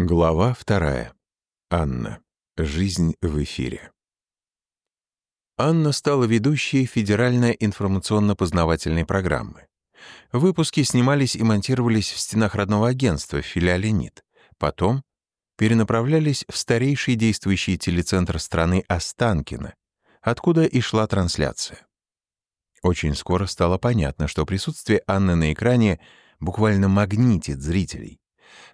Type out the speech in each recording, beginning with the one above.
Глава вторая. Анна. Жизнь в эфире. Анна стала ведущей федеральной информационно-познавательной программы. Выпуски снимались и монтировались в стенах родного агентства в филиале НИТ. Потом перенаправлялись в старейший действующий телецентр страны Останкино, откуда и шла трансляция. Очень скоро стало понятно, что присутствие Анны на экране буквально магнитит зрителей.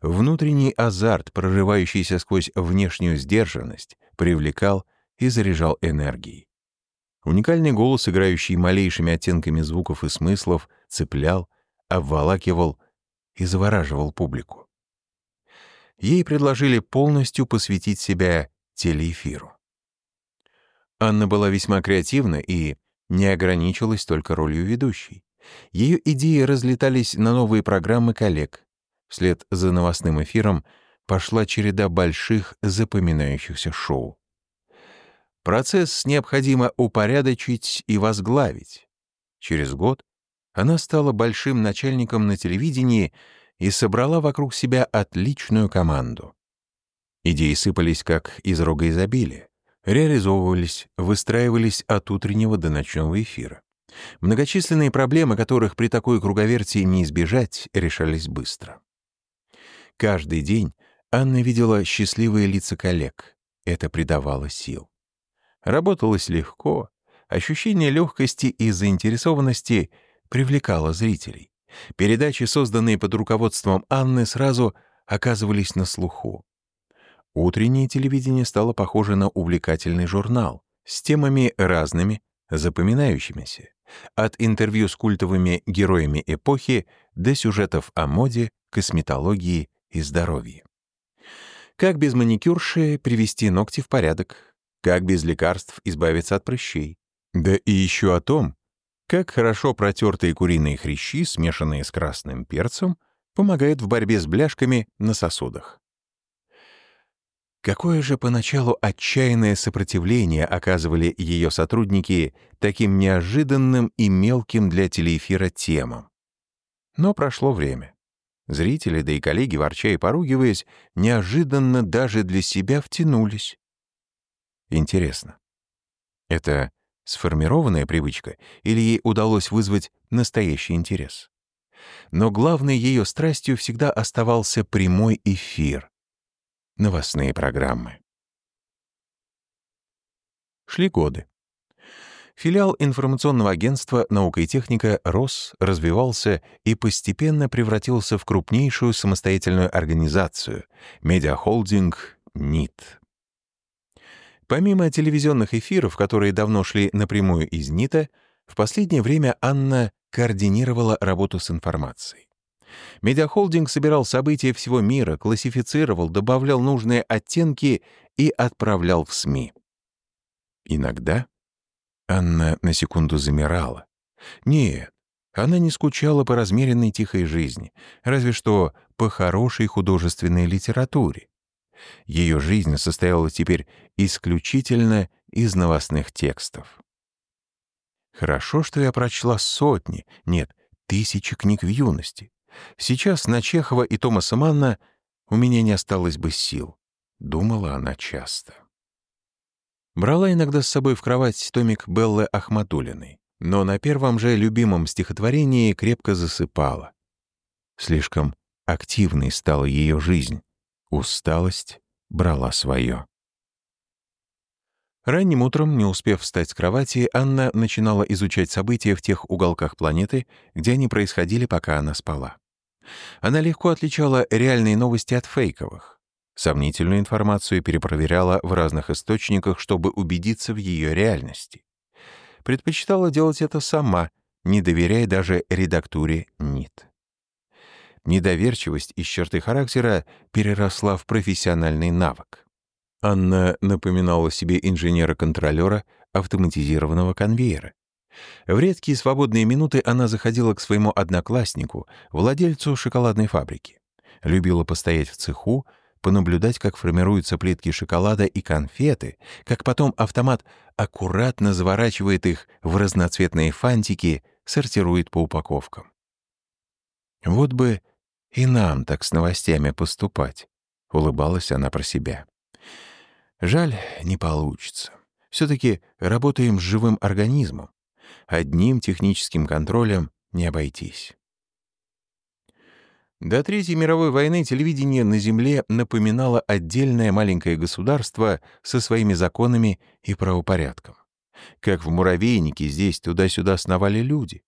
Внутренний азарт, прорывающийся сквозь внешнюю сдержанность, привлекал и заряжал энергией. Уникальный голос, играющий малейшими оттенками звуков и смыслов, цеплял, обволакивал и завораживал публику. Ей предложили полностью посвятить себя телеэфиру. Анна была весьма креативна и не ограничилась только ролью ведущей. Ее идеи разлетались на новые программы коллег, Вслед за новостным эфиром пошла череда больших запоминающихся шоу. Процесс необходимо упорядочить и возглавить. Через год она стала большим начальником на телевидении и собрала вокруг себя отличную команду. Идеи сыпались как из рога изобилия, реализовывались, выстраивались от утреннего до ночного эфира. Многочисленные проблемы, которых при такой круговерти не избежать, решались быстро. Каждый день Анна видела счастливые лица коллег. Это придавало сил. Работалось легко, ощущение легкости и заинтересованности привлекало зрителей. Передачи, созданные под руководством Анны, сразу оказывались на слуху. Утреннее телевидение стало похоже на увлекательный журнал с темами разными, запоминающимися, от интервью с культовыми героями эпохи до сюжетов о моде, косметологии и здоровье. Как без маникюрши привести ногти в порядок? Как без лекарств избавиться от прыщей? Да и еще о том, как хорошо протертые куриные хрящи, смешанные с красным перцем, помогают в борьбе с бляшками на сосудах. Какое же поначалу отчаянное сопротивление оказывали ее сотрудники таким неожиданным и мелким для телеэфира темам. Но прошло время. Зрители, да и коллеги, ворча и поругиваясь, неожиданно даже для себя втянулись. Интересно, это сформированная привычка или ей удалось вызвать настоящий интерес? Но главной ее страстью всегда оставался прямой эфир, новостные программы. Шли годы. Филиал информационного агентства «Наука и техника» рос, развивался и постепенно превратился в крупнейшую самостоятельную организацию — медиахолдинг НИТ. Помимо телевизионных эфиров, которые давно шли напрямую из НИТа, в последнее время Анна координировала работу с информацией. Медиахолдинг собирал события всего мира, классифицировал, добавлял нужные оттенки и отправлял в СМИ. Иногда Анна на секунду замирала. Нет, она не скучала по размеренной тихой жизни, разве что по хорошей художественной литературе. Ее жизнь состояла теперь исключительно из новостных текстов. Хорошо, что я прочла сотни, нет, тысячи книг в юности. Сейчас на Чехова и Томаса Манна у меня не осталось бы сил, думала она часто. Брала иногда с собой в кровать томик Беллы Ахматулиной, но на первом же любимом стихотворении крепко засыпала. Слишком активной стала ее жизнь. Усталость брала свое. Ранним утром, не успев встать с кровати, Анна начинала изучать события в тех уголках планеты, где они происходили, пока она спала. Она легко отличала реальные новости от фейковых. Сомнительную информацию перепроверяла в разных источниках, чтобы убедиться в ее реальности. Предпочитала делать это сама, не доверяя даже редактуре НИТ. Недоверчивость из черты характера переросла в профессиональный навык. Анна напоминала себе инженера-контролера автоматизированного конвейера. В редкие свободные минуты она заходила к своему однокласснику, владельцу шоколадной фабрики. Любила постоять в цеху, понаблюдать, как формируются плитки шоколада и конфеты, как потом автомат аккуратно заворачивает их в разноцветные фантики, сортирует по упаковкам. Вот бы и нам так с новостями поступать. улыбалась она про себя. Жаль, не получится. Все-таки работаем с живым организмом. Одним техническим контролем не обойтись. До Третьей мировой войны телевидение на Земле напоминало отдельное маленькое государство со своими законами и правопорядком. Как в муравейнике здесь туда-сюда сновали люди,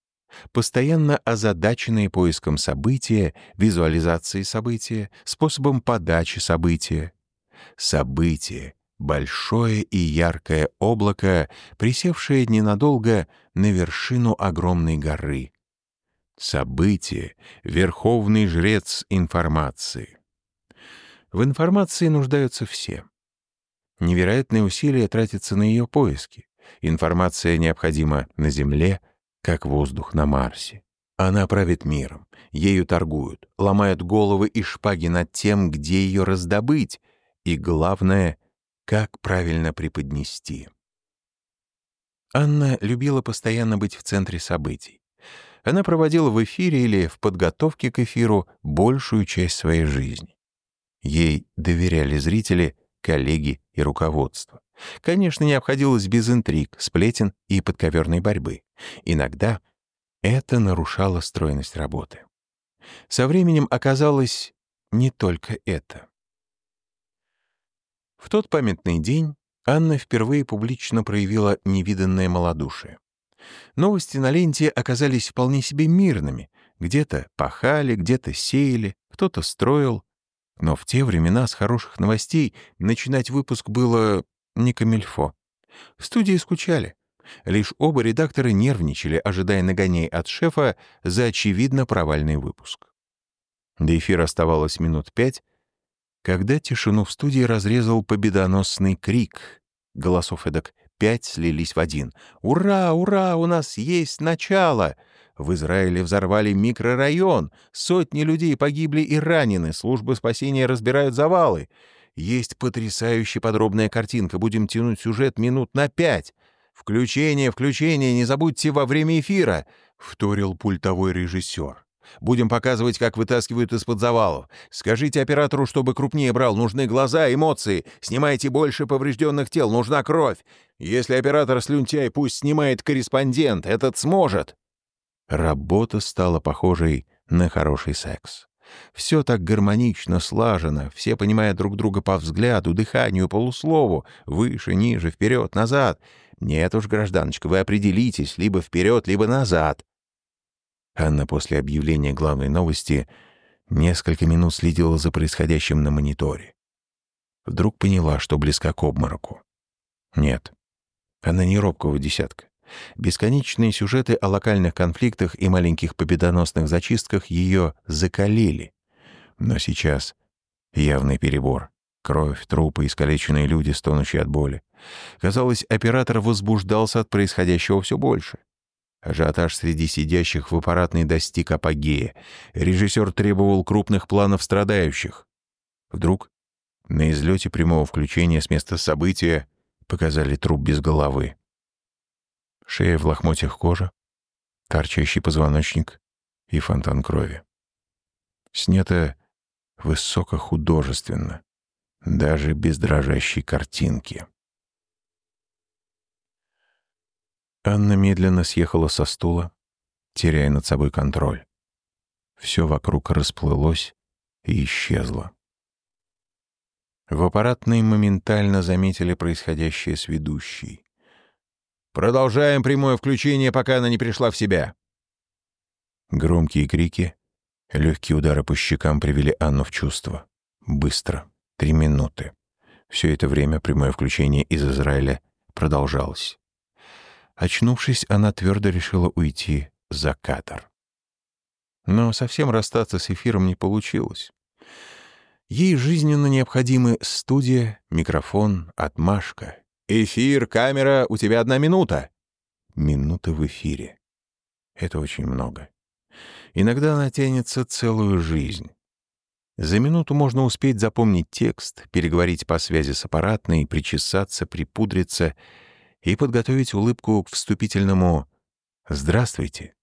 постоянно озадаченные поиском события, визуализацией события, способом подачи события. Событие — большое и яркое облако, присевшее ненадолго на вершину огромной горы, Событие — верховный жрец информации. В информации нуждаются все. Невероятные усилия тратятся на ее поиски. Информация необходима на Земле, как воздух на Марсе. Она правит миром, ею торгуют, ломают головы и шпаги над тем, где ее раздобыть, и, главное, как правильно преподнести. Анна любила постоянно быть в центре событий. Она проводила в эфире или в подготовке к эфиру большую часть своей жизни. Ей доверяли зрители, коллеги и руководство. Конечно, не обходилось без интриг, сплетен и подковерной борьбы. Иногда это нарушало стройность работы. Со временем оказалось не только это. В тот памятный день Анна впервые публично проявила невиданное малодушие. Новости на ленте оказались вполне себе мирными. Где-то пахали, где-то сеяли, кто-то строил. Но в те времена с хороших новостей начинать выпуск было не камильфо. В студии скучали. Лишь оба редактора нервничали, ожидая нагоней от шефа за очевидно провальный выпуск. До эфира оставалось минут пять, когда тишину в студии разрезал победоносный крик. Голосов эдак пять слились в один. «Ура, ура, у нас есть начало!» В Израиле взорвали микрорайон. Сотни людей погибли и ранены. Службы спасения разбирают завалы. Есть потрясающе подробная картинка. Будем тянуть сюжет минут на пять. «Включение, включение, не забудьте во время эфира», — вторил пультовой режиссер. Будем показывать, как вытаскивают из-под завалов. Скажите оператору, чтобы крупнее брал. Нужны глаза, эмоции. Снимайте больше поврежденных тел. Нужна кровь. Если оператор слюнтяй, пусть снимает корреспондент. Этот сможет. Работа стала похожей на хороший секс. Все так гармонично, слажено, все понимая друг друга по взгляду, дыханию, полуслову, выше, ниже, вперед, назад. Нет уж, гражданочка, вы определитесь, либо вперед, либо назад. Анна после объявления главной новости несколько минут следила за происходящим на мониторе. Вдруг поняла, что близка к обмороку. Нет, она не робкого десятка. Бесконечные сюжеты о локальных конфликтах и маленьких победоносных зачистках ее закалили. Но сейчас явный перебор. Кровь, трупы, искалеченные люди, стонущие от боли. Казалось, оператор возбуждался от происходящего все больше. Ажиотаж среди сидящих в аппаратной достиг апогея. Режиссер требовал крупных планов страдающих. Вдруг на излете прямого включения с места события показали труп без головы. Шея в лохмотьях кожи, торчащий позвоночник и фонтан крови. Снято высокохудожественно, даже без дрожащей картинки. Анна медленно съехала со стула, теряя над собой контроль. Все вокруг расплылось и исчезло. В аппаратной моментально заметили происходящее с ведущей. «Продолжаем прямое включение, пока она не пришла в себя!» Громкие крики, легкие удары по щекам привели Анну в чувство. Быстро. Три минуты. Все это время прямое включение из Израиля продолжалось. Очнувшись, она твердо решила уйти за кадр. Но совсем расстаться с эфиром не получилось. Ей жизненно необходимы студия, микрофон, отмашка. «Эфир, камера, у тебя одна минута!» Минута в эфире. Это очень много. Иногда она тянется целую жизнь. За минуту можно успеть запомнить текст, переговорить по связи с аппаратной, причесаться, припудриться — и подготовить улыбку к вступительному «Здравствуйте».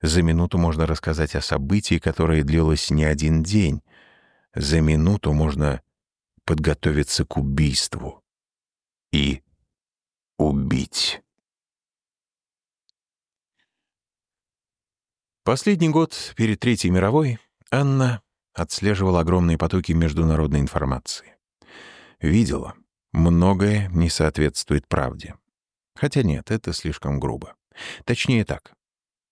За минуту можно рассказать о событии, которое длилось не один день. за минуту можно подготовиться к убийству и убить. Последний год перед Третьей мировой Анна отслеживала огромные потоки международной информации. Видела, многое не соответствует правде. Хотя нет, это слишком грубо. Точнее так.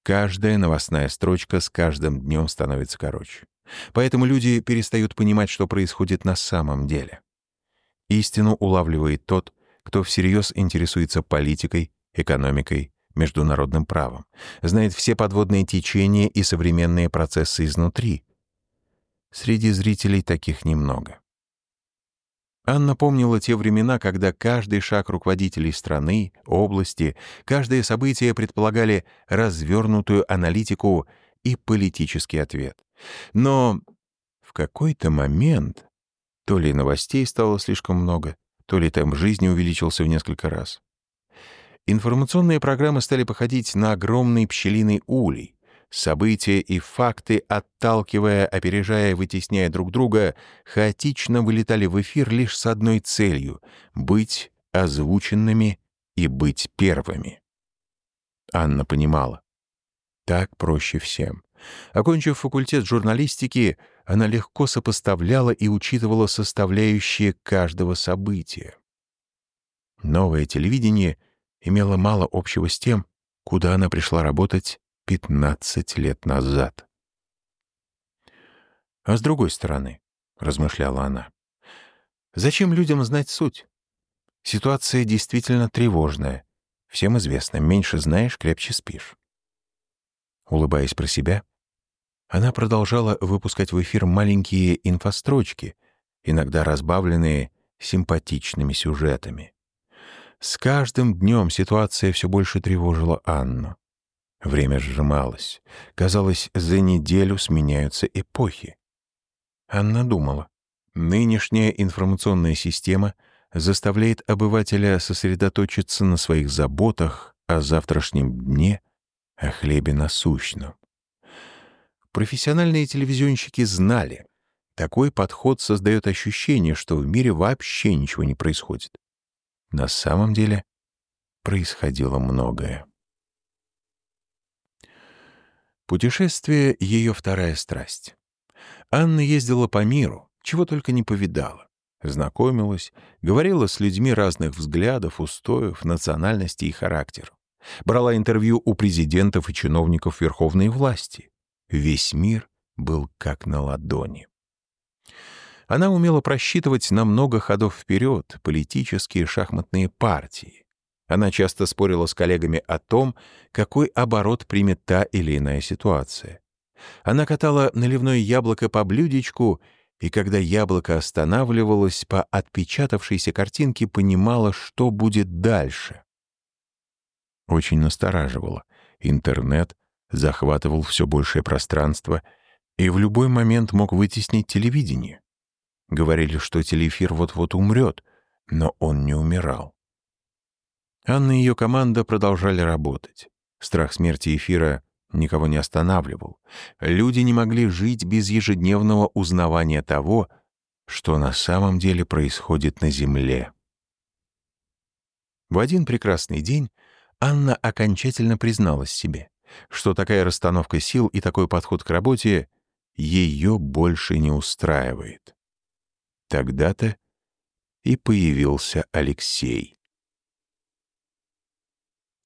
Каждая новостная строчка с каждым днем становится короче. Поэтому люди перестают понимать, что происходит на самом деле. Истину улавливает тот, кто всерьез интересуется политикой, экономикой, международным правом, знает все подводные течения и современные процессы изнутри. Среди зрителей таких немного. Анна помнила те времена, когда каждый шаг руководителей страны, области, каждое событие предполагали развернутую аналитику и политический ответ. Но в какой-то момент то ли новостей стало слишком много, то ли темп жизни увеличился в несколько раз. Информационные программы стали походить на огромный пчелиный улей. События и факты, отталкивая, опережая, вытесняя друг друга, хаотично вылетали в эфир лишь с одной целью — быть озвученными и быть первыми. Анна понимала. Так проще всем. Окончив факультет журналистики, она легко сопоставляла и учитывала составляющие каждого события. Новое телевидение — имела мало общего с тем, куда она пришла работать 15 лет назад. А с другой стороны, — размышляла она, — зачем людям знать суть? Ситуация действительно тревожная. Всем известно, меньше знаешь, крепче спишь. Улыбаясь про себя, она продолжала выпускать в эфир маленькие инфострочки, иногда разбавленные симпатичными сюжетами. С каждым днем ситуация все больше тревожила Анну. Время сжималось. Казалось, за неделю сменяются эпохи. Анна думала, нынешняя информационная система заставляет обывателя сосредоточиться на своих заботах о завтрашнем дне, о хлебе насущном. Профессиональные телевизионщики знали, такой подход создает ощущение, что в мире вообще ничего не происходит. На самом деле происходило многое. Путешествие — ее вторая страсть. Анна ездила по миру, чего только не повидала. Знакомилась, говорила с людьми разных взглядов, устоев, национальностей и характеров. Брала интервью у президентов и чиновников верховной власти. Весь мир был как на ладони. Она умела просчитывать на много ходов вперед политические шахматные партии. Она часто спорила с коллегами о том, какой оборот примет та или иная ситуация. Она катала наливное яблоко по блюдечку, и когда яблоко останавливалось по отпечатавшейся картинке, понимала, что будет дальше. Очень настораживало. Интернет захватывал все большее пространство и в любой момент мог вытеснить телевидение. Говорили, что телеэфир вот-вот умрет, но он не умирал. Анна и ее команда продолжали работать. Страх смерти эфира никого не останавливал. Люди не могли жить без ежедневного узнавания того, что на самом деле происходит на Земле. В один прекрасный день Анна окончательно призналась себе, что такая расстановка сил и такой подход к работе ее больше не устраивает. Тогда-то и появился Алексей.